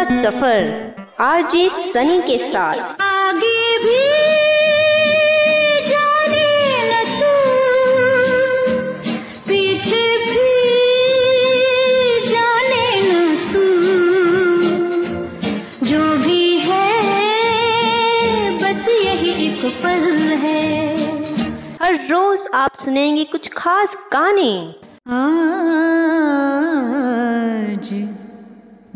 का सफ़र आरजे सनी के साथ। आगे भी जाने न तू पीछे भी जाने न तू जो भी है बस यही एक पल है। हर रोज आप सुनेंगे कुछ खास गाने। आज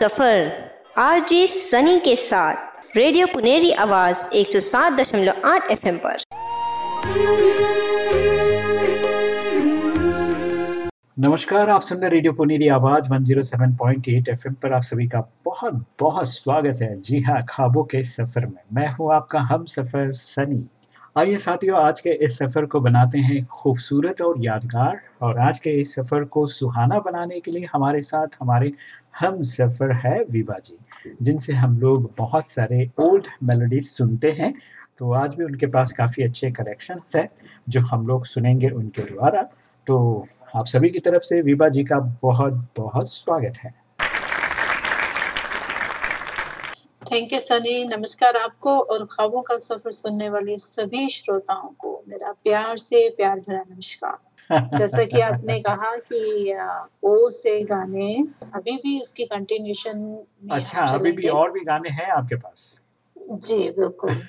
सफ़र। आरजे सनी के साथ। रेडियो पुनेरी आवाज़ 107.8 एफएम पर। नमस्कार, आप सुन रहे रेडियो पुनेरी आवाज़ 107.8 एफएम पर। आप सभी का बहुत बहुत स्वागत है। जी हाँ खाबों के सफ़र में। मैं हूँ आपका हम सफ़र सनी। आइए साथियों, आज के इस सफ़र को बनाते हैं खूबसूरत और यादगार। और आज के इस सफ़र को सुहाना बनाने के लिए हमारे साथ हमारे हम सफ़र है विवा जी, जिनसे हम लोग बहुत सारे ओल्ड मेलोडीज सुनते हैं। तो आज भी उनके पास काफ़ी अच्छे कलेक्शंस है, जो हम लोग सुनेंगे उनके द्वारा। तो आप सभी की तरफ़ से विभा जी का बहुत बहुत स्वागत है। थैंक यू सनी नमस्कार आपको और ख्वाबों का सफ़र सुनने वाले सभी श्रोताओं को। मेरा प्यार से प्यार भरा नमस्कार। जैसा कि आपने कहा कि ओ से गाने अभी भी उसकी कंटिन्यूशन अच्छा अभी भी और भी गाने हैं आपके पास? जी बिल्कुल।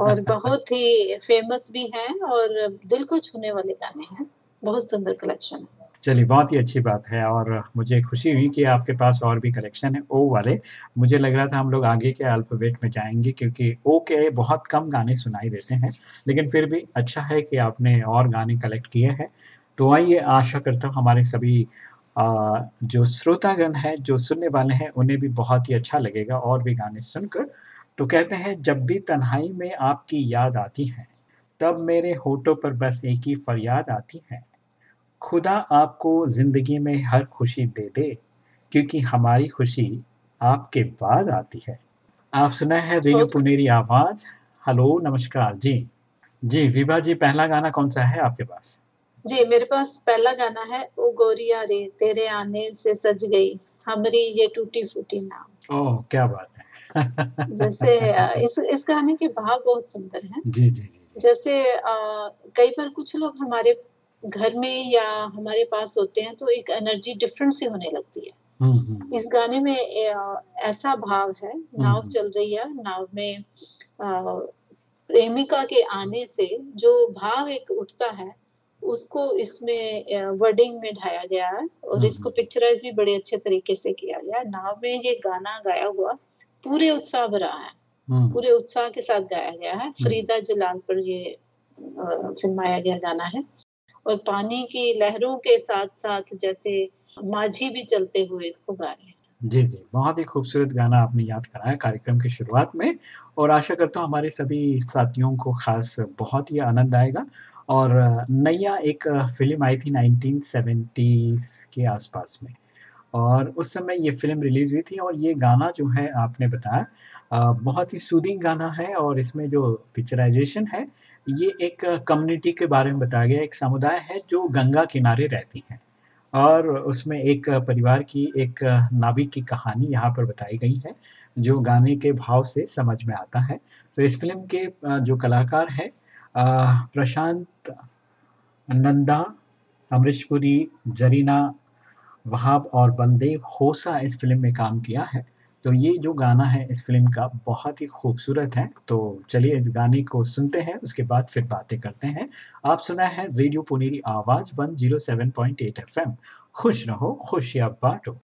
और बहुत ही फ़ेमस भी हैं और दिल को छूने वाले गाने हैं। बहुत सुंदर कलेक्शन है। चलिए बहुत ही अच्छी बात है और मुझे खुशी हुई कि आपके पास और भी कलेक्शन है ओ वाले। मुझे लग रहा था हम लोग आगे के अल्फ़ाबेट में जाएँगे क्योंकि ओ के बहुत कम गाने सुनाई देते हैं लेकिन फिर भी अच्छा है कि आपने और गाने कलेक्ट किए हैं। तो आइए आशा करता हूँ हमारे सभी आ, जो श्रोतागण हैं जो सुनने वाले हैं उन्हें भी बहुत ही अच्छा लगेगा और भी गाने सुनकर। तो कहते हैं जब भी तन्हाई में आपकी याद आती है तब मेरे होठों पर बस एक ही फरियाद आती है। खुदा आपको ज़िंदगी में हर खुशी दे दे क्योंकि हमारी खुशी आपके बाद आती है। आप सुना है रेडियो पुनेरी आवाज़। हेलो नमस्कार। जी। जी विभा जी पहला गाना कौन सा है आपके पास? जी मेरे पास पहला गाना है ओ गोरिया रे तेरे आने से सज गई हमारी ये टूटी फूटी नाम। ओह क्या बात है। जैसे इस इस गाने के भाव बहुत सुंदर हैं। जी जी जी जी। जैसे अ, कई बार कुछ लोग हमारे घर में या हमारे पास होते हैं तो एक एनर्जी डिफरेंट सी होने लगती है। हम्म हम्म इस गाने में ऐसा भाव है नाव हम्म। चल रही है नाव में प्रेमिका के आने से जो भाव एक उठता है उसको इसमें वर्डिंग में ढाया गया है और हम्म। इसको पिक्चराइज भी बड़े अच्छे तरीके से किया गया है। नाव में ये गाना गाया हुआ पूरे उत्साह भरा है। हम्म। पूरे उत्साह के साथ गाया गया है। फरीदा जलाल पर ये फिल्माया गया गाना है। और पानी की लहरों के साथ साथ जैसे माझी भी चलते हुए इसको गा रहे हैं। जी जी। बहुत ही खूबसूरत गाना आपने याद कराया कार्यक्रम की शुरुआत में और आशा करता हूँ हमारे सभी साथियों को खास बहुत ही आनंद आएगा और नैया एक फ़िल्म आई थी 1970s के आसपास में और उस समय ये फ़िल्म रिलीज़ हुई थी और ये गाना जो है आपने बताया बहुत ही सूदिंग गाना है और इसमें जो पिक्चराइजेशन है ये एक कम्युनिटी के बारे में बताया गया, एक समुदाय है जो गंगा किनारे रहती हैं। और उसमें एक परिवार की, एक नाविक की कहानी यहाँ पर बताई गई है, जो गाने के भाव से समझ में आता है। तो इस फ़िल्म के जो कलाकार हैं प्रशांत, नंदा अमरीशपुरी जरीना, वहाब और बलदेव होसा इस फ़िल्म में काम किया है। तो ये जो गाना है इस फ़िल्म का बहुत ही खूबसूरत है। तो चलिए इस गाने को सुनते हैं, उसके बाद फिर बातें करते हैं। आप सुना है रेडियो पुनेरी आवाज़ 107.8 एफएम खुश रहो, खुशियाँ बांटो।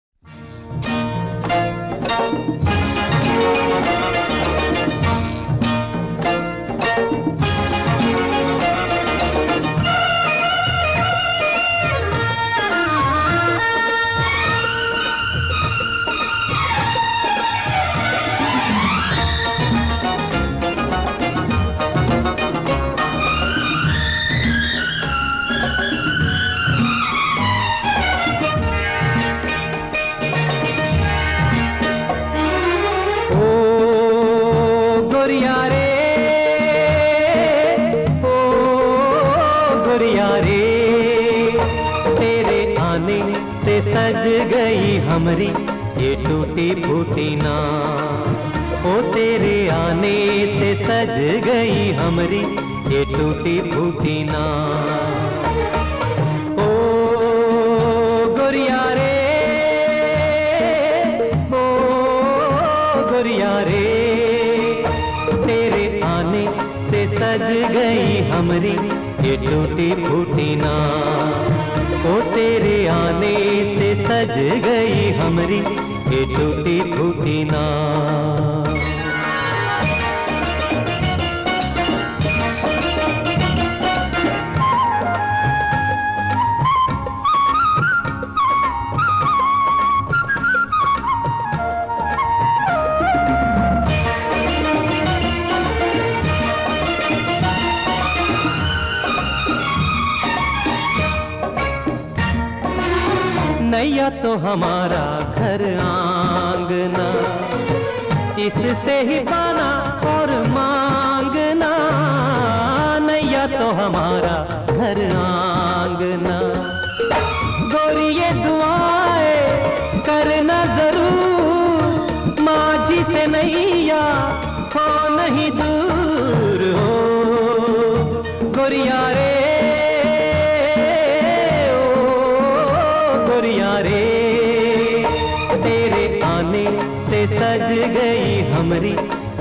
आने से सज गई हमरी,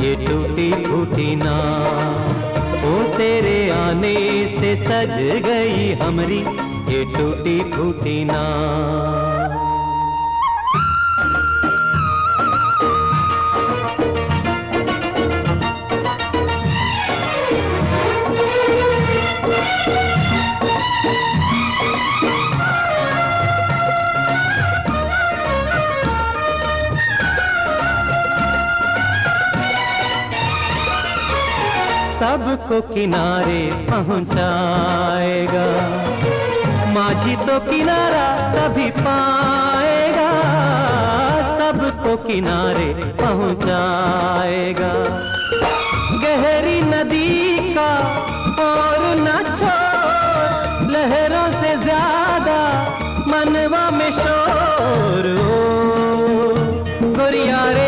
ये टूटी फूटी ना। ओ तेरे आने से सज गई हमरी, ये टूटी फूटी ना। सबको किनारे पहुंचाएगा। माझी तो किनारा कभी पाएगा सबको किनारे पहुंचाएगा। गहरी नदी का और न छोड़ लहरों से ज़्यादा मनवा में शोर ओ, गोरिया रे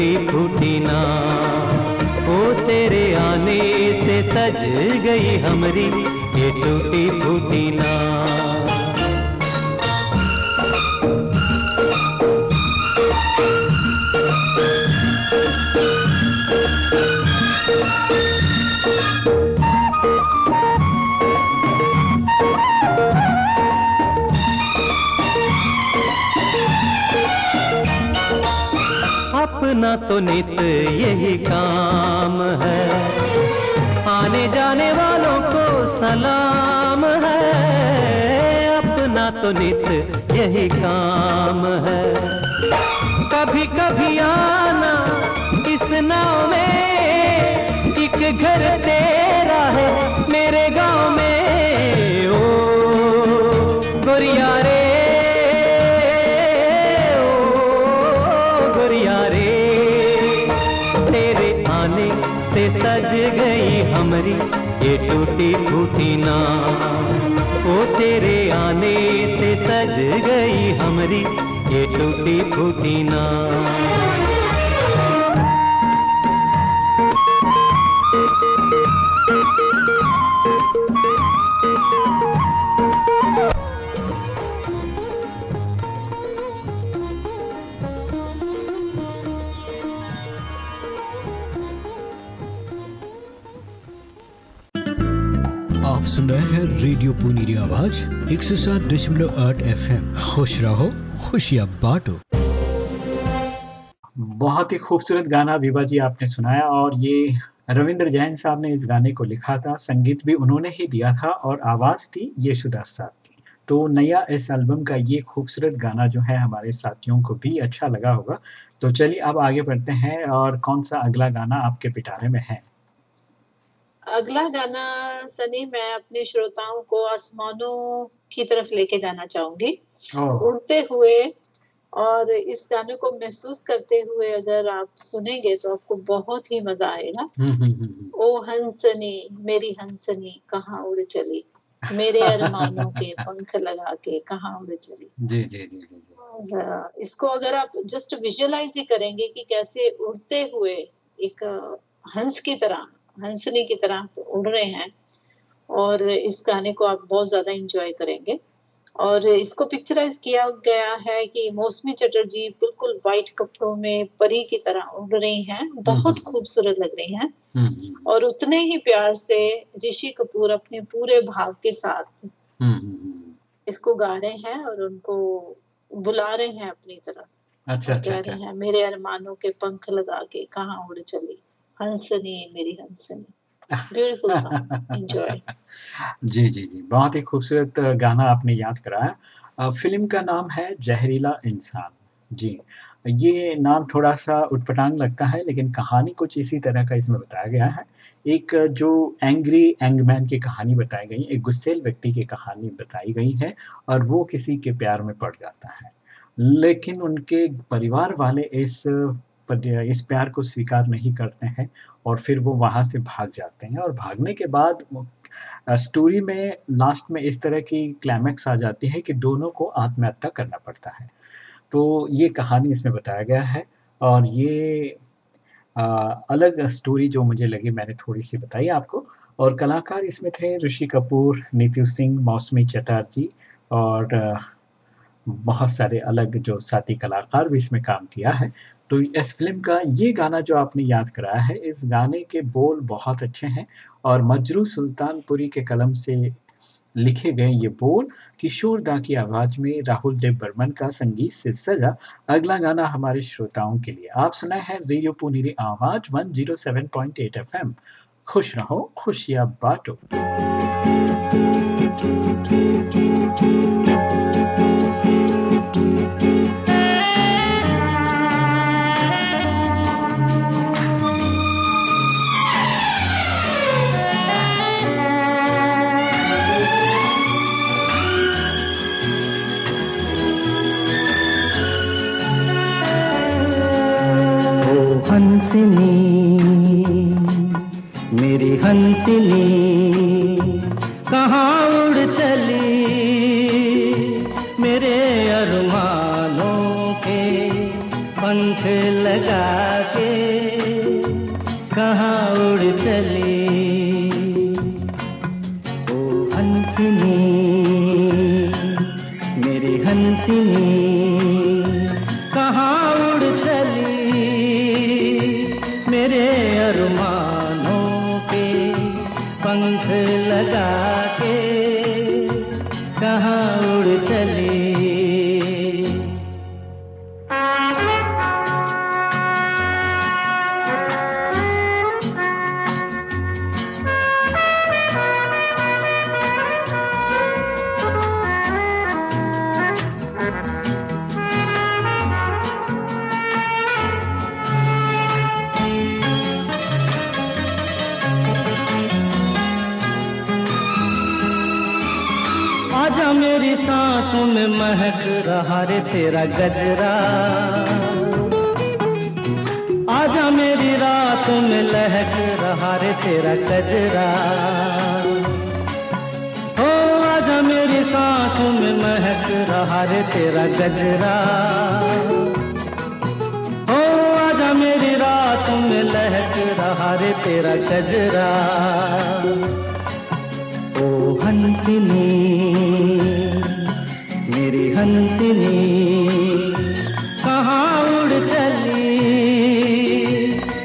टूटी फूटी ना ओ तेरे आने से सज गई हमारी ये टूटी फूटी ना अपना तो नित यही काम है। आने जाने वालों को सलाम है। अपना तो नित यही काम है। कभी कभी आना इस नाव में, एक घर तेरा है फूटी ना ओ तेरे आने से सज गई हमारी ये टूटी फूटी ना रेडियो पुनीरी आवाज़ एक सौ सात दशमलव आठ एफ़ एम खुश रहो, खुशियाँ बांटो। बहुत ही खूबसूरत गाना विभा जी आपने सुनाया और ये रविंद्र जैन साहब ने इस गाने को लिखा था, संगीत भी उन्होंने ही दिया था और आवाज़ थी यशुदास साहब की। तो नया इस एल्बम का ये खूबसूरत गाना जो है हमारे साथियों को भी अच्छा लगा होगा। तो चलिए अब आगे बढ़ते हैं और कौन सा अगला गाना आपके पिटारे में है? अगला गाना सनी मैं अपने श्रोताओं को आसमानों की तरफ़ लेके जाना चाहूँगी। उड़ते हुए और इस गाने को महसूस करते हुए अगर आप सुनेंगे तो आपको बहुत ही मज़ा आएगा। हम्म, हम्म, हम्म। ओ हंसनी मेरी हंसनी कहाँ उड़ चली? मेरे अरमानों के पंख लगा के कहाँ उड़ चली? जी जी जी जी जी। और इसको अगर आप जस्ट विजुअलाइज ही करेंगे कि कैसे उड़ते हुए एक हंस की तरह हंसनी की तरह उड़ रहे हैं और इस गाने को आप बहुत ज़्यादा इंजॉय करेंगे। और इसको पिक्चराइज किया गया है कि मौसमी चटर्जी बिल्कुल वाइट कपड़ों में परी की तरह उड़ रही हैं बहुत खूबसूरत लग रही हैं। हम्म, हम्म, और उतने ही प्यार से ऋषि कपूर अपने पूरे भाव के साथ हम्म, हम्म, हम्म। इसको गा रहे हैं और उनको बुला रहे हैं अपनी तरफ़। अच्छा अच्छा कह अच्छा। रहे हैं मेरे अरमानों के पंख लगा के कहाँ उड़ चली? हंसनी मेरी हंसनी जी जी जी। बहुत ही खूबसूरत गाना आपने याद कराया फ़िल्म का नाम है जहरीला इंसान। जी। ये नाम थोड़ा सा उटपटांग लगता है, लेकिन कहानी कुछ इसी तरह का इसमें बताया गया है। एक जो एंग्री एंगमैन की कहानी बताई गई, एक गुस्सेल व्यक्ति की कहानी बताई गई है, और वो किसी के प्यार में पड़ जाता है। लेकिन उनके परिवार वाले इस पर- इस प्यार को स्वीकार नहीं करते हैं और फिर वो वहाँ से भाग जाते हैं और भागने के बाद स्टोरी में लास्ट में इस तरह की क्लाइमैक्स आ जाती है कि दोनों को आत्महत्या करना पड़ता है। तो ये कहानी इसमें बताया गया है और ये अ, अलग स्टोरी जो मुझे लगी मैंने थोड़ी सी बताई आपको और कलाकार इसमें थे ऋषि कपूर नीतू सिंह मौसमी चटर्जी और बहुत सारे अलग जो साथी कलाकार भी इसमें काम किया है। तो इस फ़िल्म का ये गाना जो आपने याद कराया है, इस गाने के बोल बहुत अच्छे हैं और मजरू सुल्तानपुरी के कलम से लिखे गए ये बोल किशोर दा की आवाज़ में राहुल देव बर्मन का संगीत से सजा अगला गाना हमारे श्रोताओं के लिए। आप सुनाए हैं रेडियो पुनीरी आवाज़ 107.8 एफएम। खुश रहो, खुशियाँ बांटो। ओ हंसिनी कहाँ उड़ चली?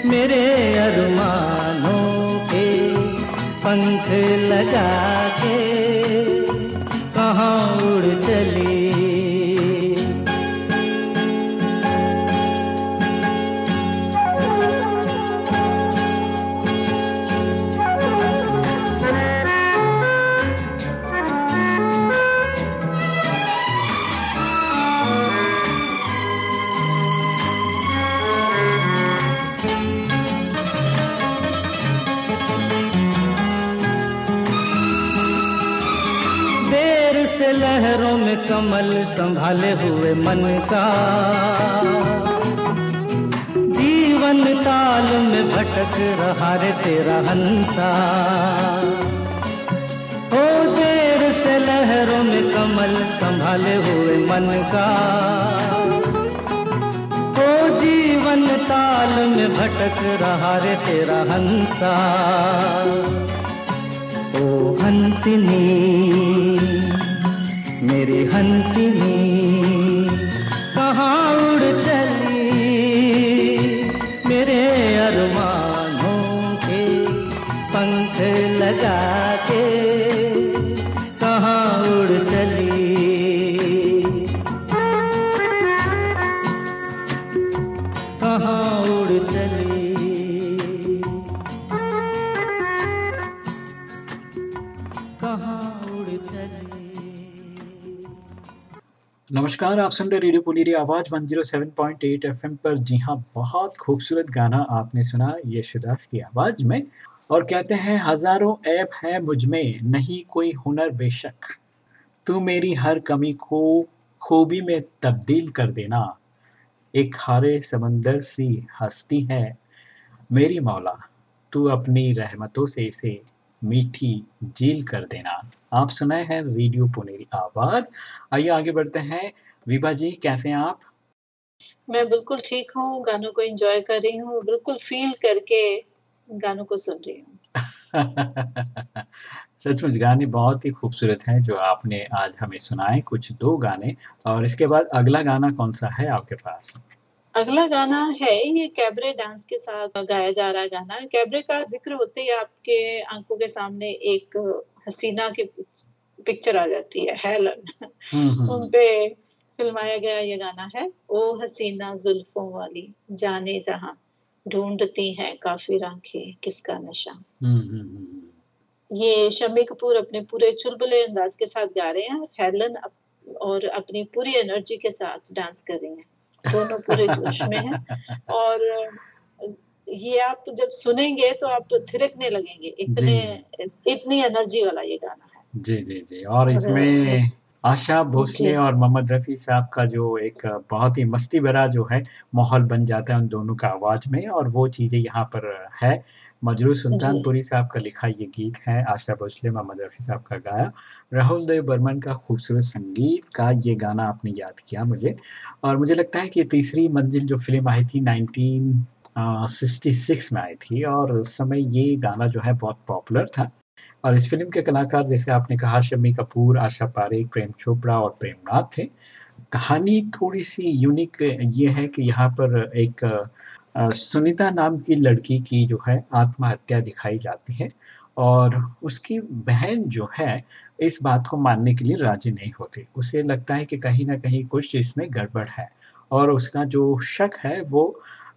मेरे अरमानों के पंख लगा संभाले हुए मन का। जीवन ताल में भटक रहा रे तेरा हंसा। ओ देर से लहरों में कमल संभाले हुए मन का। ओ जीवन ताल में भटक रहा रे तेरा हंसा। ओ हंसिनी, मेरी हंसिनी। नमस्कार, आप सुन रहे रेडियो पुनीरी आवाज़ 107.8 एफएम पर। जी हाँ बहुत खूबसूरत गाना आपने सुना यशुदास की आवाज़ में। और कहते हैं, हज़ारों ऐब है मुझमें, नहीं कोई हुनर बेशक। तू मेरी हर कमी को खूबी में तब्दील कर देना। एक खारे समंदर सी हस्ती है मेरी मौला। तू अपनी रहमतों से इसे मीठी झील कर देना। आप सुनाए हैं रेडियो पुनेरी आवाज़। आइए आगे बढ़ते हैं। विभा जी कैसे हैं आप? मैं बिल्कुल ठीक हूँ गानों को एंजॉय कर रही हूँ बिल्कुल फील करके गानों को सुन रही हूँ। सचमुच गाने बहुत ही खूबसूरत हैं जो आपने आज हमें सुनाए कुछ दो गाने और इसके बाद अगला गाना कौन सा है आपके पास? अगला गाना है ये कैबरे डांस के साथ गाया जा रहा गाना। कैबरे का ज़िक्र होते ही आपके आँखों के सामने एक हसीना की पिक्चर आ जाती है हेलन। हम्म, हम्म, उन पे फिल्माया गया ये गाना है ओ हसीना जुल्फों वाली जाने जहाँ ढूंढती हैं काफिर आँखें किसका नशा? हम्म, हम्म, हम्म, ये शम्मी कपूर अपने पूरे चुलबुले अंदाज के साथ गा रहे हैं और हेलन अप- और अपनी पूरी एनर्जी के साथ डांस कर रही हैं। दोनों पूरे जोश में हैं। और ये आप जब सुनेंगे तो आप थिरकने लगेंगे। इतने इतनी एनर्जी वाला ये गाना है। जी जी जी। और इसमें आशा भोसले और मोहम्मद रफ़ी साहब का जो एक बहुत ही मस्ती भरा जो है माहौल बन जाता है उन दोनों का आवाज़ में और वो चीज़ें यहाँ पर है। मजरू सुल्तानपुरी साहब का लिखा ये गीत है आशा भोसले मोहम्मद रफ़ी साहब का गाया। राहुल देव बर्मन का खूबसूरत संगीत का ये गाना आपने याद किया मुझे। और मुझे लगता है कि तीसरी मंजिल जो फ़िल्म आई थी 1966 में आई थी और उस समय ये गाना जो है बहुत पॉपुलर था। और इस फ़िल्म के कलाकार, जैसे आपने कहा शम्मी कपूर, आशा पारेख, प्रेम चोपड़ा और प्रेमनाथ थे। कहानी थोड़ी सी यूनिक ये है कि यहाँ पर एक सुनीता नाम की लड़की की जो है आत्महत्या दिखाई जाती है और उसकी बहन जो है इस बात को मानने के लिए राज़ी नहीं होती। उसे लगता है कि कहीं ना कहीं कुछ इसमें गड़बड़ है और उसका जो शक है वो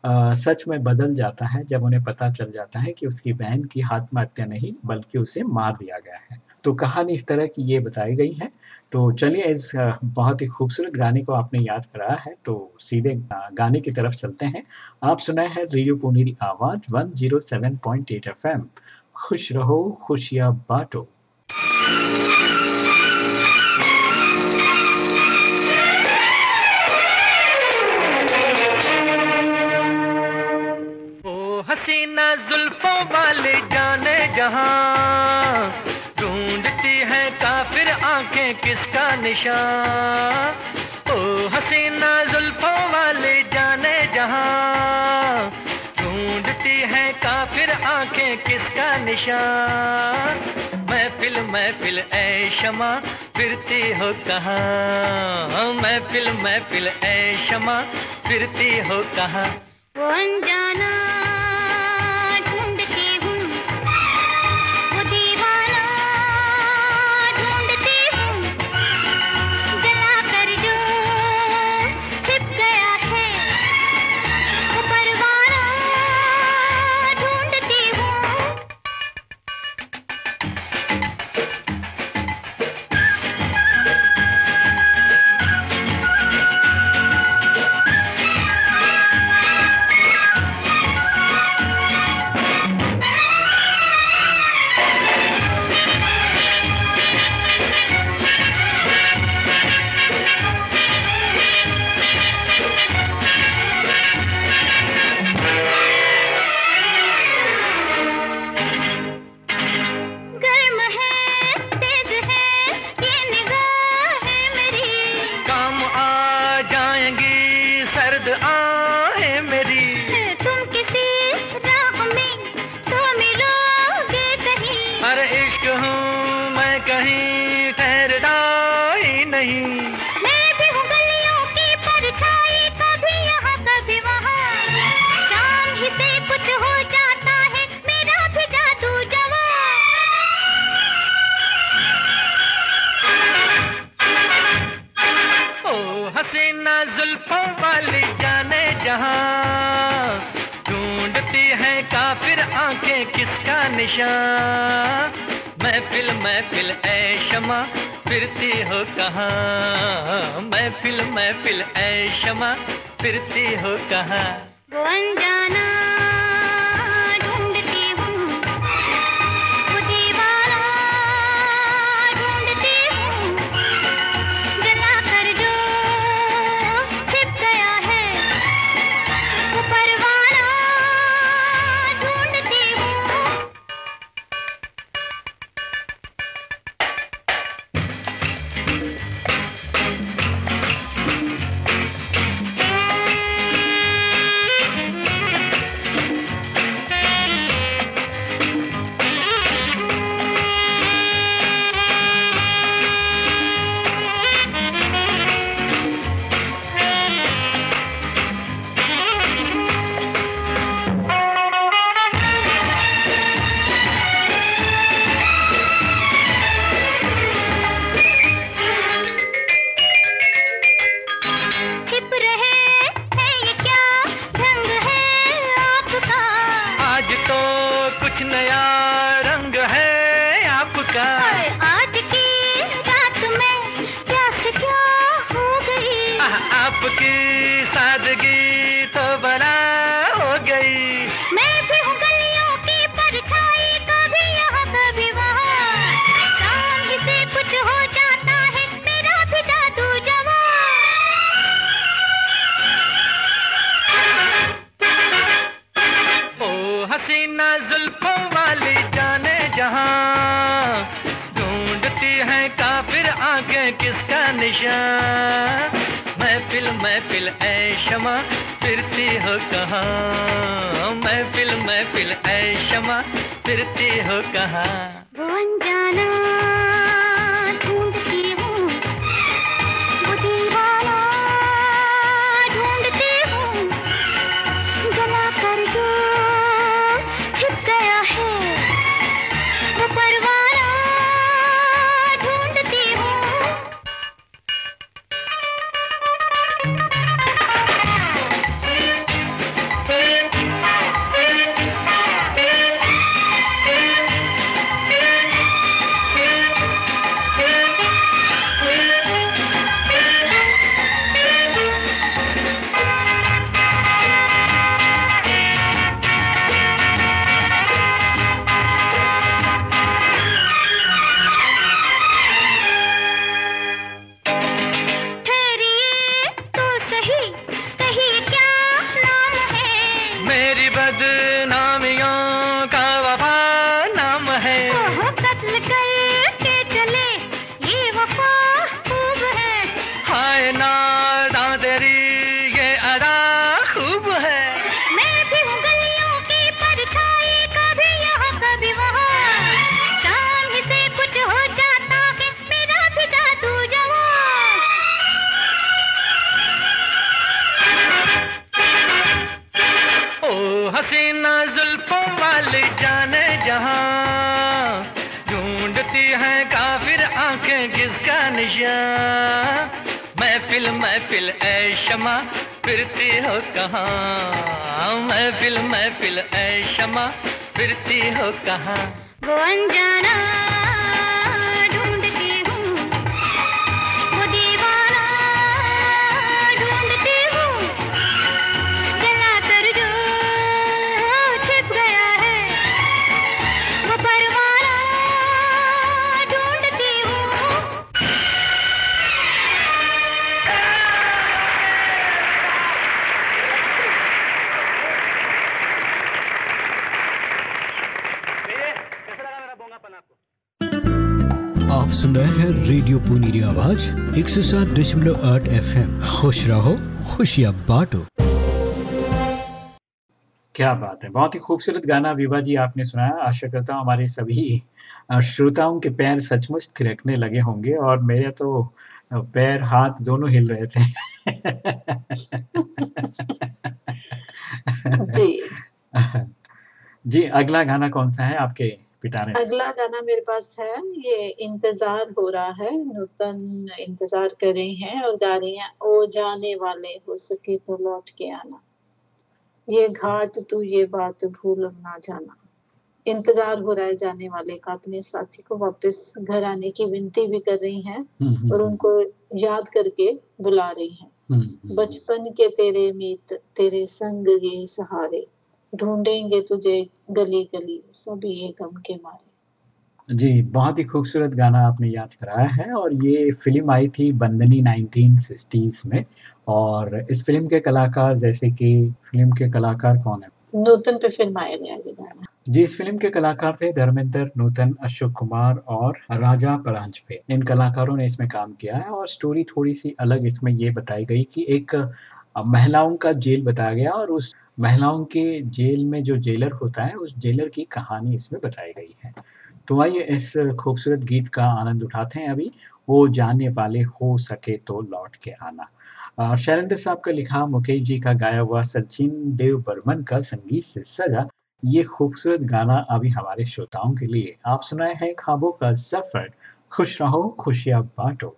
सच में बदल जाता है जब उन्हें पता चल जाता है कि उसकी बहन की आत्महत्या नहीं, बल्कि उसे मार दिया गया है। तो कहानी इस तरह की ये बताई गई है। तो चलिए इस बहुत ही खूबसूरत गाने को आपने याद कराया है तो सीधे गाने की तरफ़ चलते हैं। आप सुनाए हैं रेडियो पुनीरी आवाज़ 107.8 एफएम खुश रहो, खुशियाँ बांटो। जुल्फों वाले जाने जहाँ। ढूंढती है काफिर आँखें किसका निशान? ओ हसीना, जुल्फों वाले जाने जहाँ। ढूंढती है काफिर आँखें किसका निशान? महफिल महफिल, ऐ शमा, फिरती हो कहाँ? महफिल महफिल, ऐ शमा, फिरती हो कहाँ? अनजाना महफिल, ऐ शमा, फिरती हो कहाँ? महफिल महफिल, ऐ शमा, फिरती हो कहाँ? वो अनजाना सुन रहे हैं रेडियो पुनीरी आवाज़ एक सौ सात दशमलव आठ एफ़ एम खुश रहो खुशिया बांटो। क्या बात है बहुत ही खूबसूरत गाना विवा जी आपने सुनाया। आशा करता हूँ हमारे सभी श्रोताओं के पैर सचमुच थिरकने लगे होंगे और मेरे तो पैर हाथ दोनों हिल रहे थे। जी। जी अगला गाना कौन सा है आपके? पिटारे? अगला गाना मेरे पास है, ये इंतज़ार हो रहा है, नूतन इंतज़ार कर रही हैं और गा रही हैं, ओ जाने वाले हो सके तो लौट के आना। ये घाट तू ये बात भूल ना जाना। इंतज़ार हो रहा है जाने वाले का अपने साथी को वापस घर आने की विनती भी कर रही हैं हुँ, हुँ, और उनको याद करके बुला रही हुँ। बचपन के तेरे मीत, तेरे संग ये सहारे, ढूँढेंगे तुझे गली-गली, सब ये गम के मारे। जी, बहुत ही खूबसूरत गाना आपने याद कराया है और ये फ़िल्म आई थी बंदनी 1960s में और इस फ़िल्म के कलाकार जैसे कि फ़िल्म के कलाकार कौन हैं? नूतन पे फ़िल्माया गया ये गाना। जी, इस फ़िल्म के कलाकार थे धर्मेंद्र, नूतन, अशोक कुमार और राजा परांजपे। इन कलाकारों ने इसमें काम किया है और स्टोरी थोड़ी-सी अलग इसमें ये बताई गई कि एक महिलाओं का जेल बताया गया और उस महिलाओं के जेल में जो जेलर होता है, उस जेलर की कहानी इसमें बताई गई है। तो आइए इस खूबसूरत गीत का आनंद उठाते हैं अभी, वो जाने वाले हो सके तो लौट के आना। शैलेंद्र साहब का लिखा, मुकेश जी का गाया हुआ, सचिन देव बर्मन का संगीत से सजा ये खूबसूरत गाना अभी हमारे श्रोताओं के लिए। आप सुनाए हैं खाबों का सफ़र, खुश रहो खुशियाँ बाँटो।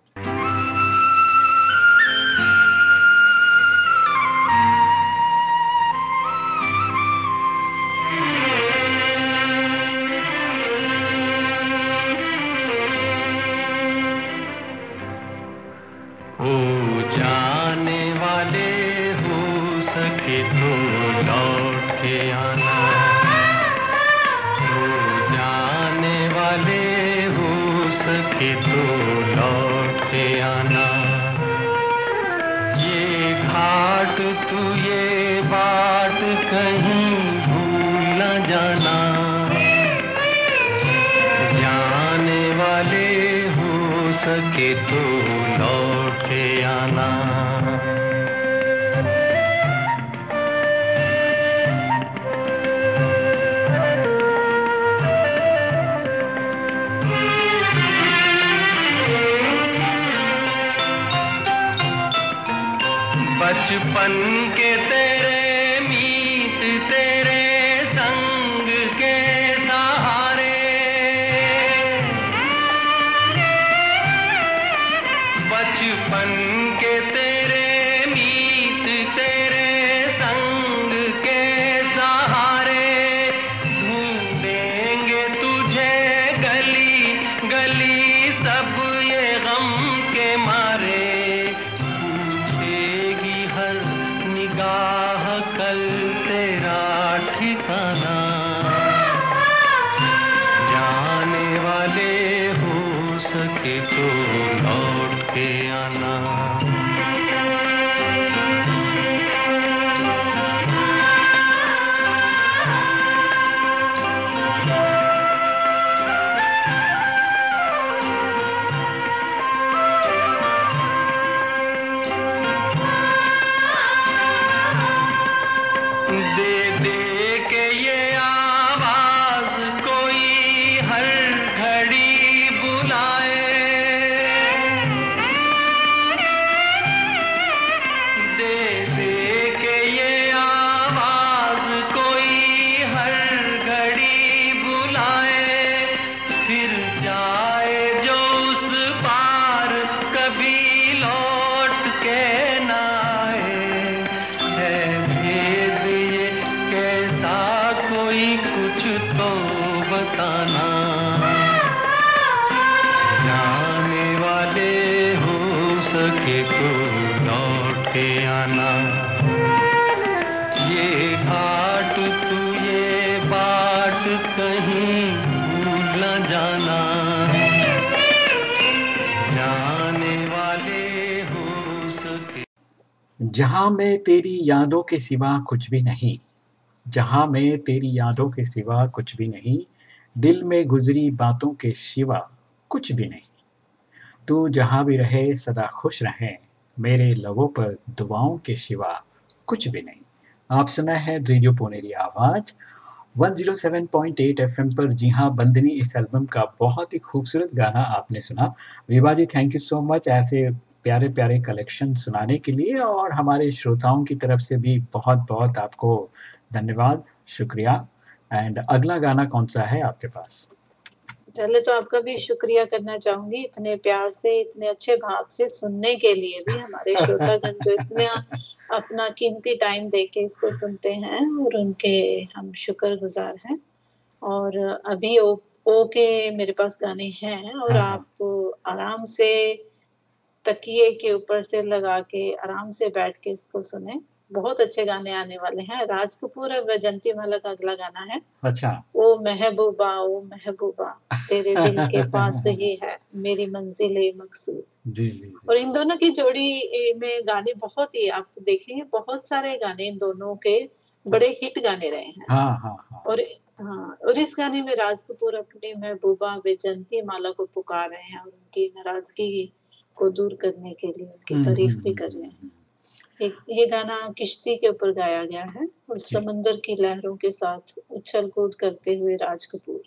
जाना। जाने वाले हो सके तो लौट आना। बचपन के तेरे के आना। ये घाट तू, ये बाट कहीं भूल न जाना। जाने वाले हो सके। जहाँ मैं तेरी यादों के सिवा कुछ भी नहीं, जहाँ मैं तेरी यादों के सिवा कुछ भी नहीं, दिल में गुजरी बातों के सिवा कुछ भी नहीं। तू जहाँ भी रहे, सदा खुश रहे। मेरे लबों पर दुआओं के सिवा कुछ भी नहीं। आप सुना है रेडियो पुनेरी आवाज़। 107.8 एफएम पर जी हाँ बंदनी इस एल्बम का बहुत ही खूबसूरत गाना आपने सुना। Vibha ji thank you so much ऐसे प्यारे प्यारे कलेक्शन सुनाने के लिए और हमारे श्रोताओं की तरफ़ से भी बहुत बहुत आपको धन्यवाद, शुक्रिया। एंड अगला गाना कौन सा है आपके पास? पहले तो आपका भी शुक्रिया करना चाहूँगी इतने प्यार से इतने अच्छे भाव से सुनने के लिए भी हमारे श्रोतागण जो इतना अपना कीमती टाइम दे के इसको सुनते हैं और उनके हम शुक्र गुजार हैं और अभी ओ, ओ के मेरे पास गाने हैं और हाँ, हाँ। आप आराम से तकिए के ऊपर से लगा के आराम से बैठ के इसको सुने बहुत अच्छे गाने आने वाले हैं। राज कपूर और वैजंती माला का अगला गाना है। अच्छा। ओ महबूबा ओ महबूबा तेरे दिल के पास ही है मेरी मंजिल मकसूद। जी जी जी। और इन दोनों की जोड़ी में गाने बहुत ही आप देखेंगे बहुत सारे गाने इन दोनों के बड़े हिट गाने रहे हैं। हाँ हाँ हाँ। और हाँ और इस गाने में राज कपूर अपने महबूबा वैजंती माला को पुकार रहे हैं और उनकी नाराज़गी को दूर करने के लिए उनकी हम्म, तारीफ़ हम्म, भी कर रहे हैं। ये गाना किश्ती के ऊपर गाया गया है और समंदर की लहरों के साथ उछल कूद करते हुए राज कपूर।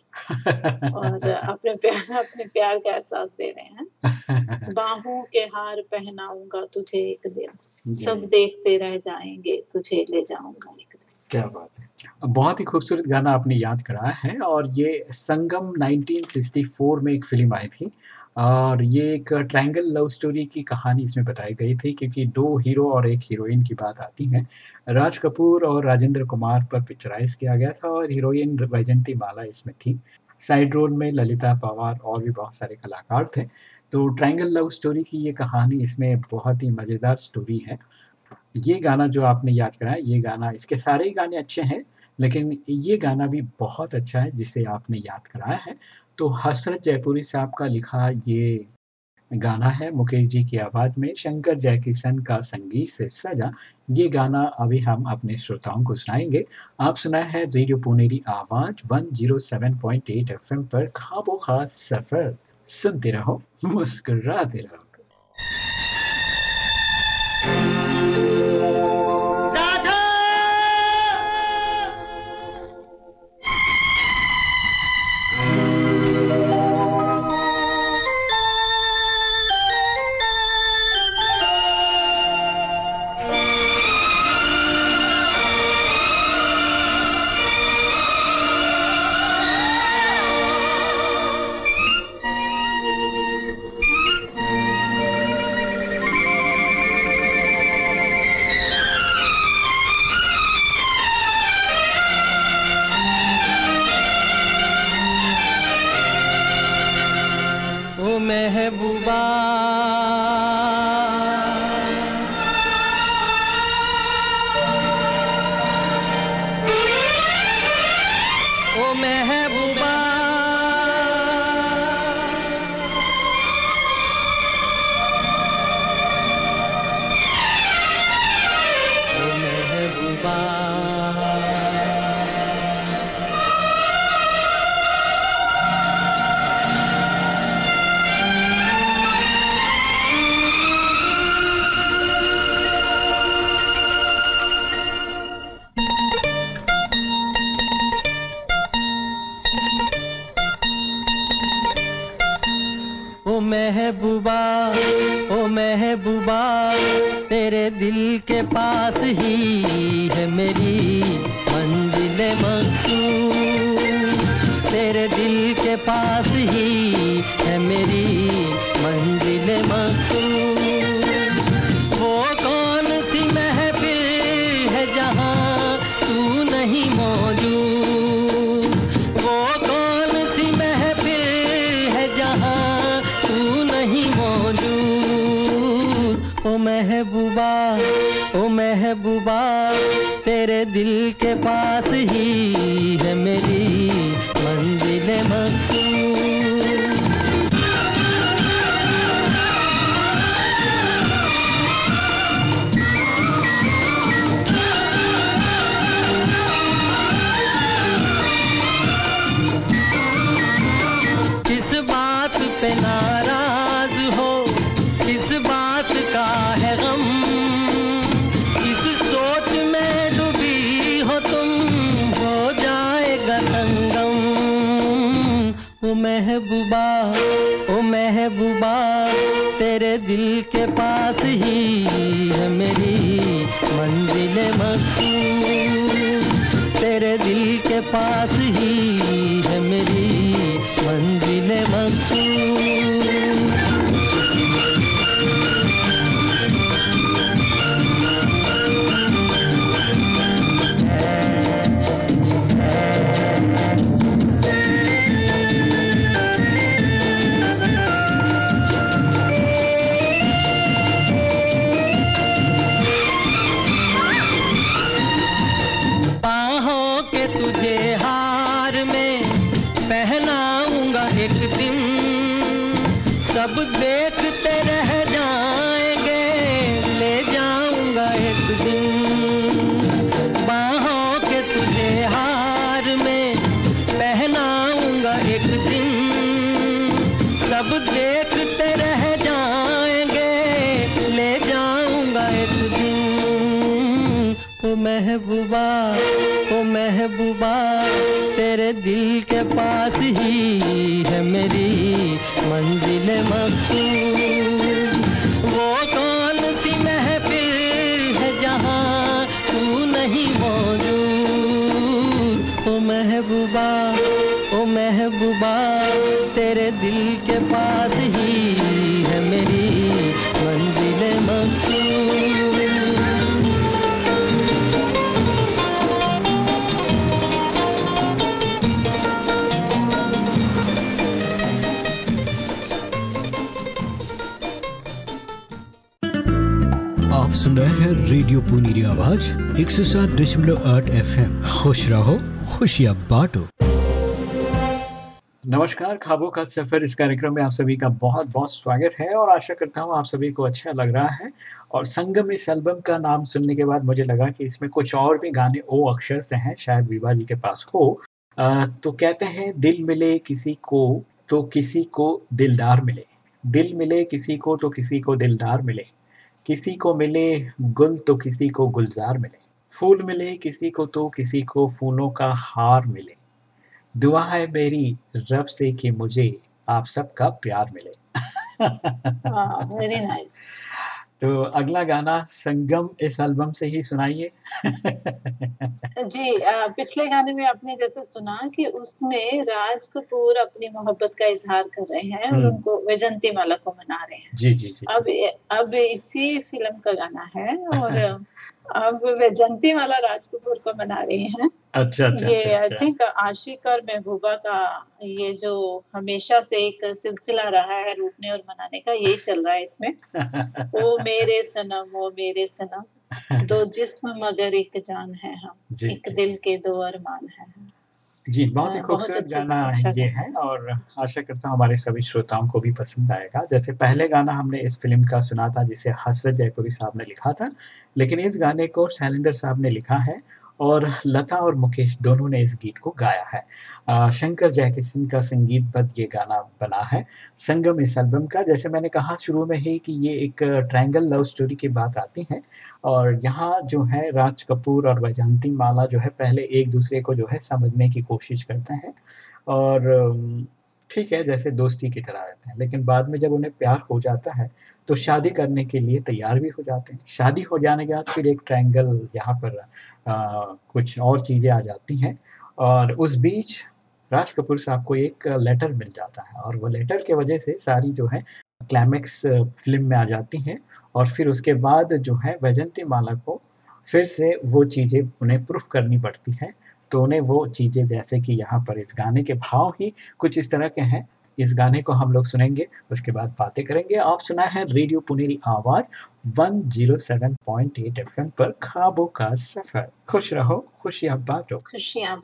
और अपने प्यार अपने प्यार का एहसास दे रहे हैं। बाहों के हार पहनाऊँगा तुझे एक दिन। सब देखते रह जाएँगे तुझे ले जाऊँगा एक दिन। क्या बात है। बहुत ही खूबसूरत गाना आपने याद कराया है और ये संगम 1964 में एक फ़िल्म आई थी। और ये एक ट्रायंगल लव स्टोरी की कहानी इसमें बताई गई थी, क्योंकि दो हीरो और एक हीरोइन की बात आती है। राज कपूर और राजेंद्र कुमार पर पिक्चराइज किया गया था और हीरोइन वैजंती माला इसमें थी। साइड रोल में ललिता पवार और भी बहुत सारे कलाकार थे। तो ट्रायंगल लव स्टोरी की ये कहानी इसमें बहुत ही मज़ेदार स्टोरी है। ये गाना जो आपने याद कराया, ये गाना, इसके सारे ही गाने अच्छे हैं, लेकिन ये गाना भी बहुत अच्छा है, जिसे आपने याद कराया है। तो हसरत जयपुरी साहब का लिखा ये गाना है, मुकेश जी की आवाज़ में, शंकर जयकिशन का संगीत से सजा। ये गाना अभी हम अपने श्रोताओं को सुनाएँगे। आप सुना है रेडियो पुनेरी आवाज़ 107.8 एफएम पर खाबो खास सफ़र। सुनते रहो, मुस्कुराते रहो। मौत का है गम। इस सोच में डूबी हो तुम, हो जाएगा संगम। ओ महबूबा ओ महबूबा, तेरे दिल के पास ही है मेरी मंजिल मकसूद तेरे दिल के पास ही है मेरी मंजिल मकसूद तेरे दिल के पास ही है मेरी मंजिल मकसूद वो कौन सी महफिल है जहाँ तू नहीं मौजूद? ओ महबूबा ओ महबूबा, तेरे दिल के पास सुन रहे हैं रेडियो पुनीरी आवाज़ एक सौ सात दशमलव आठ एफ़ एम खुश रहो खुशियाँ बांटो। नमस्कार खाबों का सफ़र इस कार्यक्रम में आप सभी का बहुत बहुत स्वागत है और आशा करता हूँ आप सभी को अच्छा लग रहा है। और संगम इस एल्बम का नाम सुनने के बाद मुझे लगा कि इसमें कुछ और भी गाने ओ अक्षर से हैं शायद विभा जी के पास हो। अ, तो कहते हैं दिल मिले किसी को तो किसी को दिलदार मिले। दिल मिले किसी को तो किसी को दिलदार मिले। किसी को मिले गुल तो किसी को गुलजार मिले। फूल मिले किसी को तो किसी को फूलों का हार मिले। दुआ है मेरी रब से कि मुझे आप सबका प्यार मिले। वेरी नाइस तो अगला गाना संगम इस एल्बम से ही सुनाइए। जी पिछले गाने में आपने जैसे सुना कि उसमें राज कपूर अपनी मोहब्बत का इजहार कर रहे हैं और हम्म। उनको वैजंती माला को मना रहे हैं। जी जी जी। अब अब इसी फ़िल्म का गाना है और अब वैजंती माला राज कपूर को मना रही हैं। अच्छा अच्छा ये आई। थिंक आशिक और महबूबा का ये जो हमेशा से एक सिलसिला रहा है रूठने और मनाने का यही चल रहा है इसमें। ओ मेरे सनम ओ मेरे सनम दो जिस्म मगर एक जान है हम एक दिल के दो अरमान है जी बहुत ही हाँ, खूबसूरत अच्छा- गाना अच्छा ये है और आशा करता हूँ हमारे सभी श्रोताओं को भी पसंद आएगा। जैसे पहले गाना हमने इस फ़िल्म का सुना था जिसे हसरत जयपुरी साहब ने लिखा था लेकिन इस गाने को शैलेंद्र साहब ने लिखा है। और लता और मुकेश दोनों ने इस गीत को गाया है। शंकर जयकिशन का संगीत बद ये गाना बना है। संगम इस एल्बम का, जैसे मैंने कहा शुरू में ही कि ये एक ट्रायंगल लव स्टोरी की बात आती है और यहाँ जो है राज कपूर और वैजंती माला जो है पहले एक दूसरे को जो है समझने की कोशिश करते हैं और ठीक है जैसे दोस्ती की तरह रहते हैं लेकिन बाद में जब उन्हें प्यार हो जाता है तो शादी करने के लिए तैयार भी हो जाते हैं। शादी हो जाने के बाद फिर एक ट्रायंगल यहाँ पर आ, कुछ और चीज़ें आ जाती हैं और उस बीच राज कपूर साहब को एक लेटर मिल जाता है और वो लेटर के वजह से सारी जो है क्लाइमेक्स फ़िल्म में आ जाती हैं और फिर उसके बाद जो है वैजंती माला को फिर से वो चीज़ें उन्हें प्रूफ करनी पड़ती हैं तो उन्हें वो चीज़ें जैसे कि यहाँ पर इस गाने के भाव ही कुछ इस तरह के हैं। इस गाने को हम लोग सुनेंगे, उसके बाद बातें करेंगे। आप सुना है रेडियो पुनेरी आवाज़ 107.8 एफएम पर खाबो का सफ़र। खुश रहो, खुशियाँ बांटो। खुशियाँ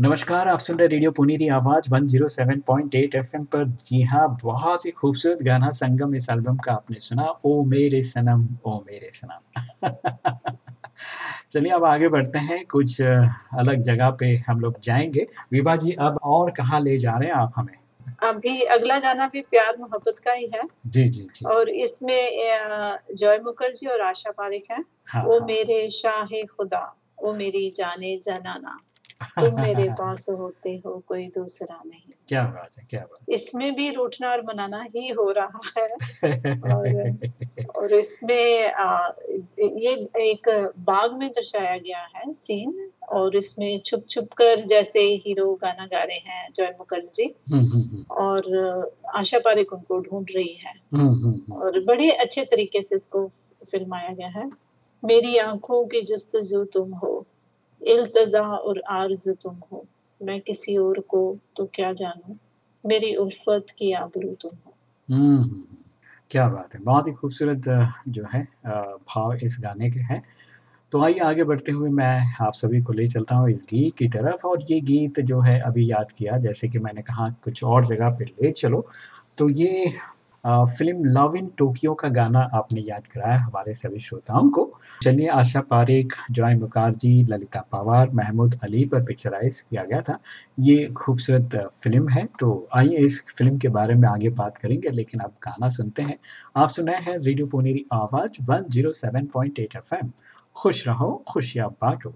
नमस्कार आप सुन रहे रेडियो पुनीरी आवाज़ 107.8 एफएम पर। जी हाँ बहुत ही खूबसूरत गाना संगम इस एल्बम का आपने सुना। ओ मेरे सनम ओ मेरे सनम। चलिए अब आगे बढ़ते हैं। कुछ अलग जगह पे हम लोग जाएँगे। विभा जी अब और कहाँ ले जा रहे हैं आप हमें? अभी अगला गाना भी प्यार मोहब्बत का ही है। जी जी जी। और इसमें जॉय मुखर्जी और आशा पारिक है। हाँ, ओ हाँ। मेरे शाह खुदा ओ मेरी जाने जनाना। तुम मेरे पास होते हो कोई दूसरा नहीं। क्या बात है क्या बात इसमें भी रूठना और मनाना ही हो रहा है। और और इसमें आ, ये एक बाग में दर्शाया गया है सीन और इसमें छुप छुप कर जैसे हीरो गाना गा रहे हैं जॉय मुखर्जी। हम्म, हम्म, हम्म, और आशा पारेख उनको ढूंढ रही है। और बड़े अच्छे तरीके से इसको फिल्माया गया है। मेरी आँखों की जस्तजू तुम हो इल्तजा और आरज़ू तुम हो मैं किसी और को तो क्या जानूं? मेरी उल्फत की आबरू तुम हो हम्म। क्या बात है। बहुत ही खूबसूरत जो है भाव इस गाने के हैं। तो आइए, आगे बढ़ते हुए मैं आप सभी को ले चलता हूँ इस गीत की तरफ़। और ये गीत जो है, अभी याद किया, जैसे कि मैंने कहा, कुछ और जगह पे ले चलो। तो ये फ़िल्म लव इन टोक्यो का गाना आपने याद कराया हमारे सभी श्रोताओं को। चलिए आशा पारेख जॉय मुखर्जी ललिता पवार महमूद अली पर पिक्चराइज किया गया था। ये खूबसूरत फ़िल्म है तो आइए इस फ़िल्म के बारे में आगे बात करेंगे, लेकिन आप गाना सुनते हैं। आप सुनाए हैं रेडियो पुनेरी आवाज़ 107.8 एफएम खुश रहो, खुशियाँ बांटो।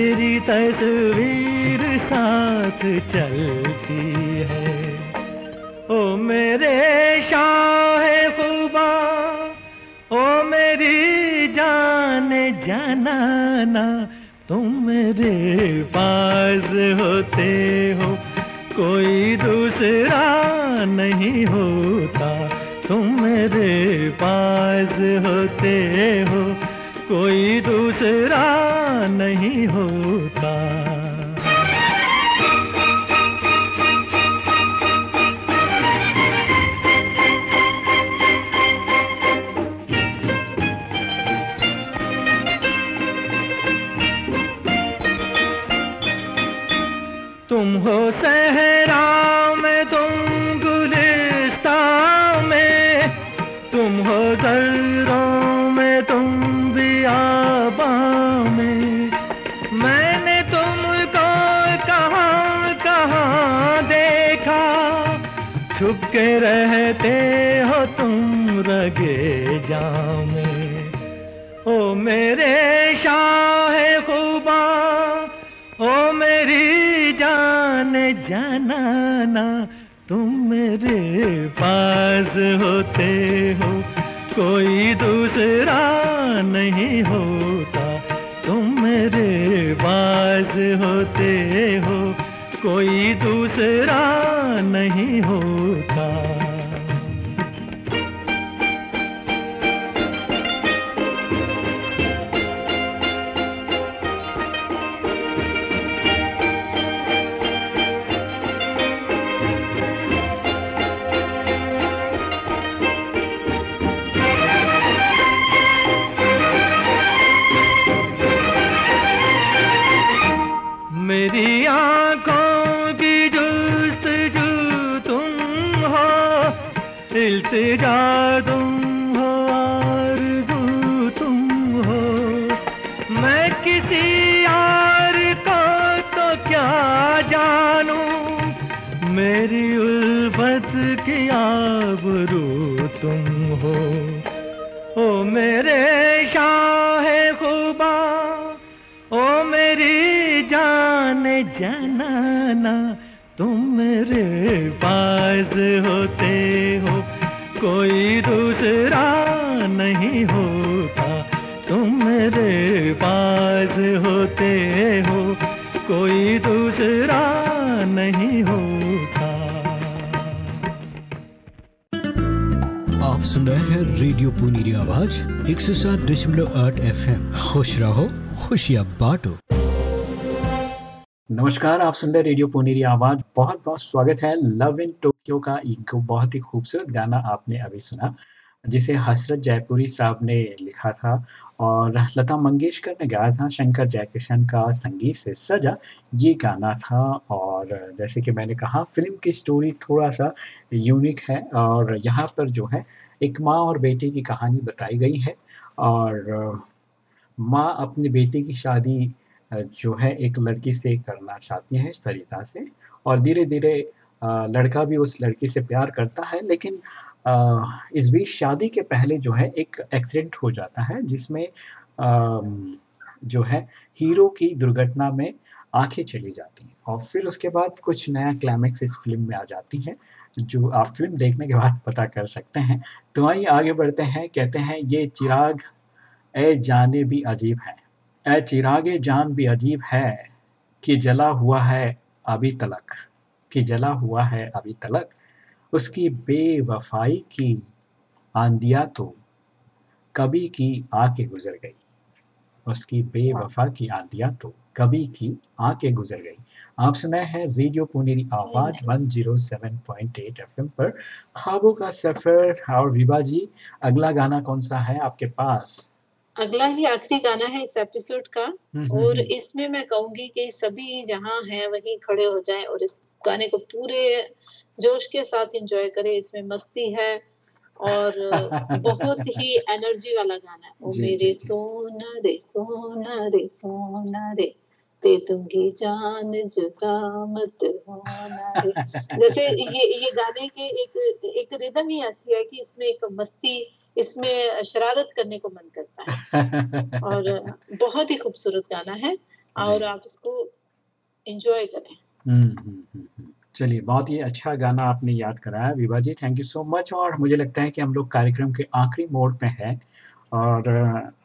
तेरी तस्वीर साथ चलती है। ओ मेरे शाह खुबा, ओ मेरी जान जनाना, तुम मेरे पास होते हो, कोई दूसरा नहीं होता। तुम मेरे पास होते हो, कोई दूसरा नहीं होता। तुम हो सहरा मेरे पास होते हो, कोई दूसरा नहीं होता। तुम मेरे पास होते हो, कोई दूसरा नहीं होता। इल्तिजा रेडियो पुनीरी आवाज़ एक सौ सात दशमलव आठ एफ़ एम खुश रहो खुशियाँ बांटो। नमस्कार, आप सुन रहे रेडियो पुनेरी आवाज़ बहुत बहुत स्वागत है लव इन टोक्यो का एक बहुत ही खूबसूरत गाना आपने अभी सुना, जिसे हसरत जयपुरी साहब ने लिखा था और लता मंगेशकर ने गाया था, शंकर जयकिशन का संगीत से सजा ये गाना था। और जैसे कि मैंने कहा फ़िल्म की स्टोरी थोड़ा सा यूनिक है और यहाँ पर जो है एक माँ और बेटे की कहानी बताई गई है और माँ अपने बेटे की शादी जो है एक लड़की से करना चाहती है सरिता से और धीरे धीरे लड़का भी उस लड़की से प्यार करता है लेकिन इस बीच शादी के पहले जो है एक एक्सीडेंट हो जाता है जिसमें जो है हीरो की दुर्घटना में आँखें चली जाती हैं। और फिर उसके बाद कुछ नया क्लाइमेक्स इस फ़िल्म में आ जाती है, जो आप फ़िल्म देखने के बाद पता कर सकते हैं। तो आइए आगे बढ़ते हैं, कहते हैं, ये चिराग, ए जाने भी अजीब है। ए चिरागे जान भी अजीब है कि जला हुआ है अभी तलक। कि जला हुआ है अभी तलक। उसकी बेवफाई की आंधिया तो कभी की आके गुजर गई। उसकी बेवफा की आंधिया तो कभी की आके गुजर गई। आप सुनाए हैं रेडियो पुनेरी आवाज़ Very 107.8 एफएम पर। ख्वाबों का सफ़र। और विभा जी अगला गाना कौन सा है आपके पास? अगला ही आखिरी गाना है इस एपिसोड का। हम्म, और हम्म, इसमें मैं कहूँगी कि सभी जहाँ हैं वहीं खड़े हो जाएँ और इस गाने को पूरे जोश के साथ एंजॉय करें। इसमें मस्ती है और बहुत ही एनर्जी वाला गाना है। ओ मेरे सोना रे सोना रे सोना रे दे दूँगी जान जुदा मत होना रे। जैसे ये ये गाने के एक एक रिदम ही ऐसी है कि इसमें एक मस्ती इसमें शरारत करने को मन करता है। और बहुत ही खूबसूरत गाना है। और आप इसको एंजॉय करें। हम्म, हम्म, हम्म। चलिए, बहुत ही अच्छा गाना आपने याद कराया Vibha ji thank you so much और मुझे लगता है कि हम लोग कार्यक्रम के आखिरी मोड पे हैं और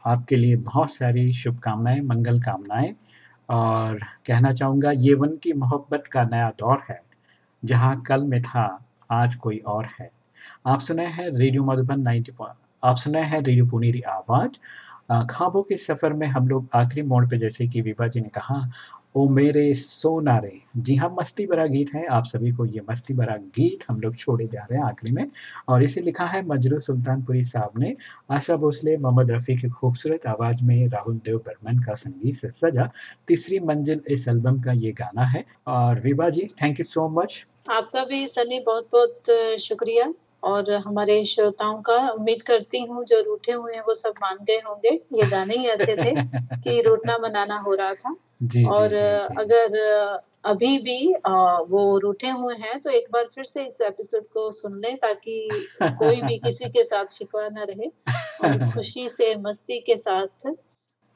आपके लिए बहुत सारी शुभकामनाएँ, मंगल कामनाएँ और कहना चाहूँगा ये वन की मोहब्बत का नया दौर है, जहाँ कल में था, आज कोई और है। आप सुने हैं रेडियो मधुबन 90 आप सुने हैं रेडियो पुनेरी आवाज़। ख्वाबों के सफ़र में हम लोग आखिरी मोड़ पे, जैसे कि विभा जी ने कहा ओ मेरे सोना रे जी हाँ मस्ती भरा गीत है। आप सभी को ये मस्ती भरा गीत हम लोग छोड़े जा रहे हैं आखिरी में। और इसे लिखा है मजरू सुल्तानपुरी साहब ने। आशा भोसले मोहम्मद रफ़ी की खूबसूरत आवाज़ में राहुल देव बर्मन का संगीत से सजा। तीसरी मंजिल इस एल्बम का ये गाना है। और Vibha ji thank you so much आपका भी सनी बहुत बहुत शुक्रिया। और हमारे श्रोताओं का उम्मीद करती हूँ जो रूठे हुए हैं वो सब मान गए होंगे। ये गाने ही ऐसे थे कि रूठना मनाना हो रहा था। जी जी और जी, जी। अगर अभी भी वो रूठे हुए हैं तो एक बार फिर से इस एपिसोड को सुन लें ताकि कोई भी किसी के साथ शिकवा न रहे और खुशी से मस्ती के साथ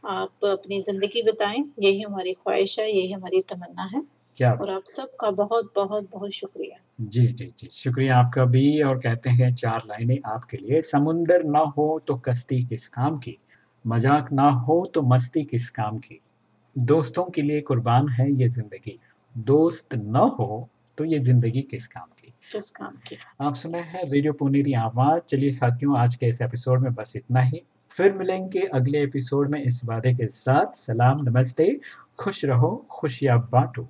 आप अपनी ज़िंदगी बिताएँ। यही हमारी ख्वाहिश है यही हमारी तमन्ना है क्या और आप सबका बहुत बहुत बहुत शुक्रिया। जी जी जी शुक्रिया आपका भी और कहते हैं चार लाइनें आपके लिए। समुंदर ना हो तो कश्ती किस काम की? मज़ाक ना हो तो मस्ती किस काम की? दोस्तों के लिए कुर्बान है ये ज़िंदगी। दोस्त न हो तो ये ज़िंदगी किस काम की? किस काम की? आप सुने हैं रेडियो पुनेरी आवाज़। चलिए साथियों आज के इस एपिसोड में बस इतना ही। फिर मिलेंगे अगले एपिसोड में इस वादे के साथ। सलाम नमस्ते। खुश रहो खुशियाँ बांटो।